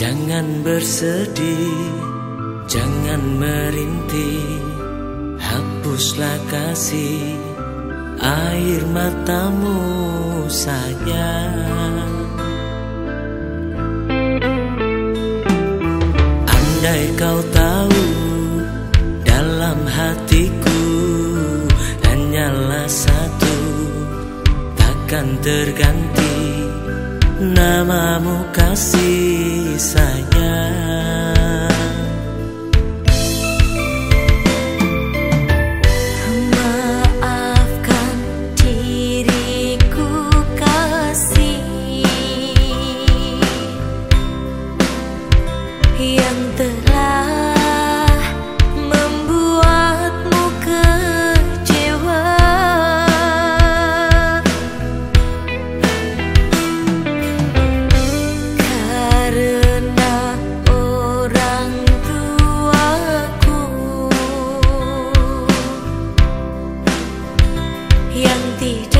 Jangan bersedih, jangan merintih. Hapuslah kasih air matamu sayang Andai kau tahu dalam hatiku Hanyalah satu. Takkan terganti Namamu kasih 样的。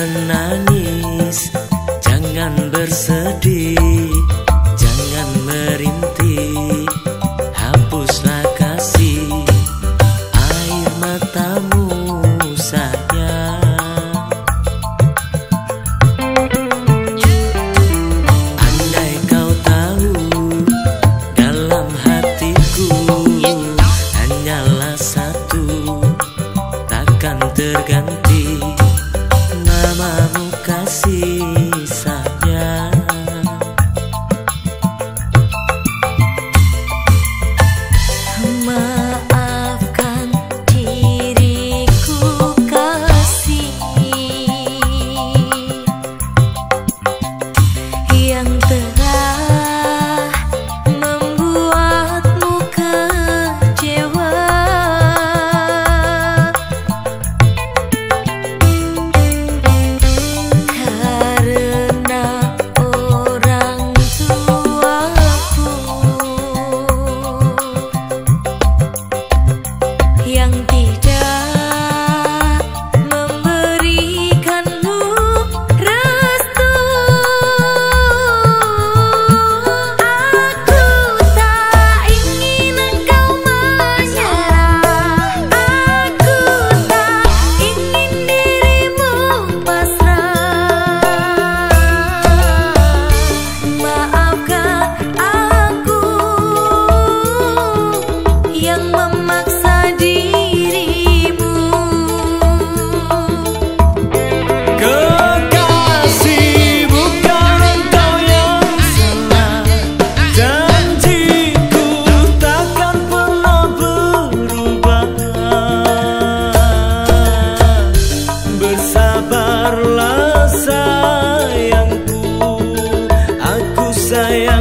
menangis. Jangan bersedih Jangan merintih. Hapuslah kasih Air matamu sayang Andai kau tahu Dalam hatiku Hanyalah satu Takkan terganti namamu kasih sayang Daya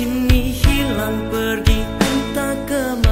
kini hilang pergi entah ke mana.